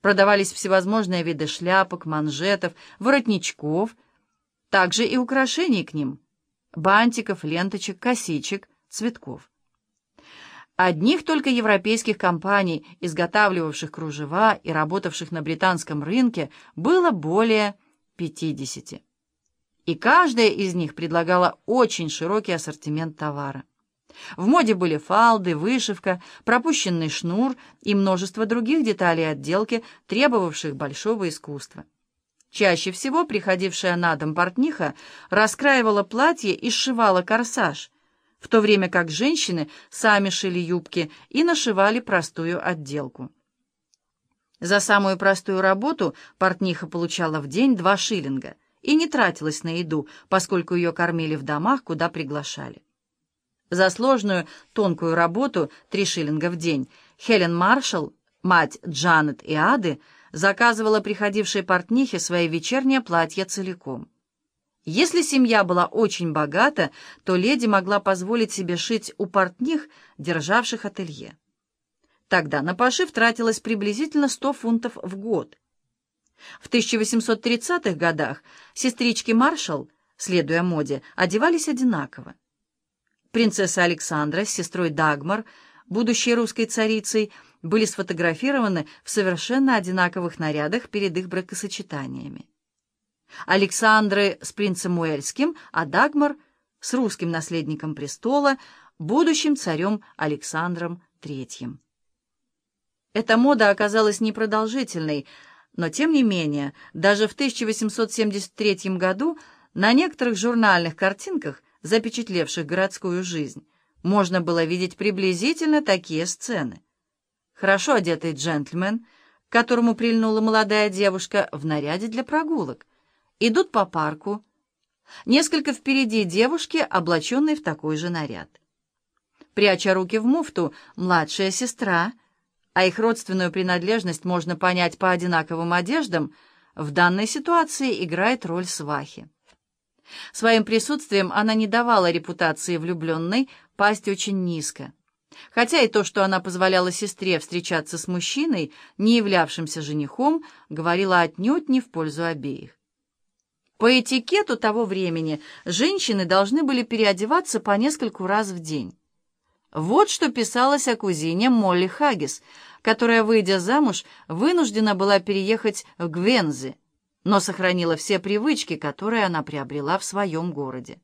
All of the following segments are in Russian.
Продавались всевозможные виды шляпок, манжетов, воротничков, также и украшений к ним — бантиков, ленточек, косичек, цветков. Одних только европейских компаний, изготавливавших кружева и работавших на британском рынке, было более 50. И каждая из них предлагала очень широкий ассортимент товара. В моде были фалды, вышивка, пропущенный шнур и множество других деталей отделки, требовавших большого искусства. Чаще всего приходившая на дом портниха раскраивала платье и сшивала корсаж, в то время как женщины сами шили юбки и нашивали простую отделку. За самую простую работу портниха получала в день два шиллинга и не тратилась на еду, поскольку ее кормили в домах, куда приглашали. За сложную, тонкую работу, три шиллинга в день, Хелен Маршалл, мать Джанет и Ады, заказывала приходившей портнихе свои вечерние платья целиком. Если семья была очень богата, то леди могла позволить себе шить у портних, державших ателье. Тогда на пошив тратилось приблизительно 100 фунтов в год. В 1830-х годах сестрички Маршалл, следуя моде, одевались одинаково. Принцесса Александра с сестрой Дагмар, будущей русской царицей, были сфотографированы в совершенно одинаковых нарядах перед их бракосочетаниями. Александры с принцем Уэльским, а Дагмар с русским наследником престола, будущим царем Александром III. Эта мода оказалась непродолжительной, но, тем не менее, даже в 1873 году на некоторых журнальных картинках запечатлевших городскую жизнь, можно было видеть приблизительно такие сцены. Хорошо одетый джентльмен, к которому прильнула молодая девушка в наряде для прогулок, идут по парку, несколько впереди девушки, облаченные в такой же наряд. Пряча руки в муфту, младшая сестра, а их родственную принадлежность можно понять по одинаковым одеждам, в данной ситуации играет роль свахи. Своим присутствием она не давала репутации влюбленной пасть очень низко. Хотя и то, что она позволяла сестре встречаться с мужчиной, не являвшимся женихом, говорило отнюдь не в пользу обеих. По этикету того времени женщины должны были переодеваться по нескольку раз в день. Вот что писалось о кузине Молли Хаггис, которая, выйдя замуж, вынуждена была переехать в Гвензи, но сохранила все привычки, которые она приобрела в своем городе.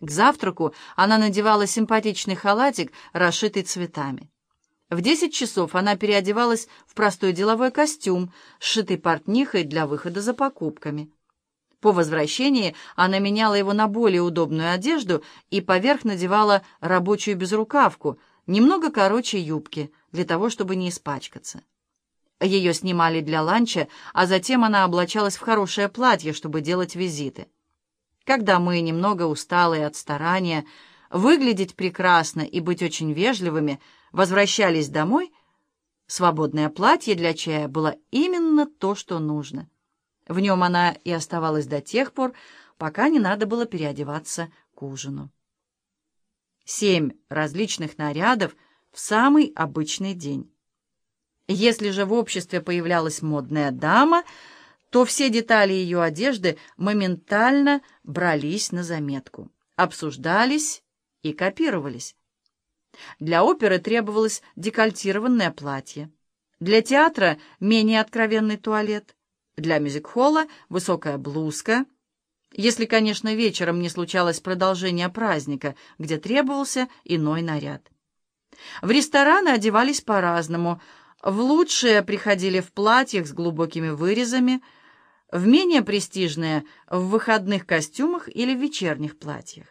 К завтраку она надевала симпатичный халатик, расшитый цветами. В десять часов она переодевалась в простой деловой костюм, сшитый портнихой для выхода за покупками. По возвращении она меняла его на более удобную одежду и поверх надевала рабочую безрукавку, немного короче юбки, для того, чтобы не испачкаться. Ее снимали для ланча, а затем она облачалась в хорошее платье, чтобы делать визиты. Когда мы, немного усталые от старания, выглядеть прекрасно и быть очень вежливыми, возвращались домой, свободное платье для чая было именно то, что нужно. В нем она и оставалась до тех пор, пока не надо было переодеваться к ужину. Семь различных нарядов в самый обычный день. Если же в обществе появлялась модная дама, то все детали ее одежды моментально брались на заметку, обсуждались и копировались. Для оперы требовалось декольтированное платье, для театра менее откровенный туалет, для мюзик-холла высокая блузка, если, конечно, вечером не случалось продолжение праздника, где требовался иной наряд. В рестораны одевались по-разному – в лучшие приходили в платьях с глубокими вырезами, в менее престижные — в выходных костюмах или в вечерних платьях.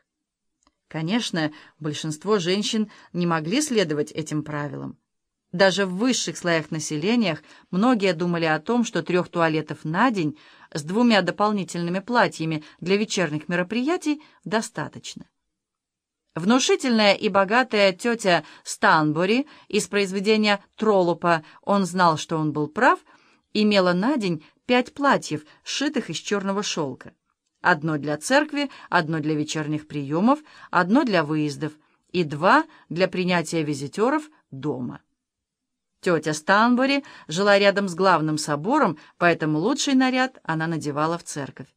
Конечно, большинство женщин не могли следовать этим правилам. Даже в высших слоях населения многие думали о том, что трех туалетов на день с двумя дополнительными платьями для вечерних мероприятий достаточно. Внушительная и богатая тетя Станбори из произведения Троллопа «Он знал, что он был прав» имела на день пять платьев, сшитых из черного шелка. Одно для церкви, одно для вечерних приемов, одно для выездов и два для принятия визитеров дома. Тетя Станбори жила рядом с главным собором, поэтому лучший наряд она надевала в церковь.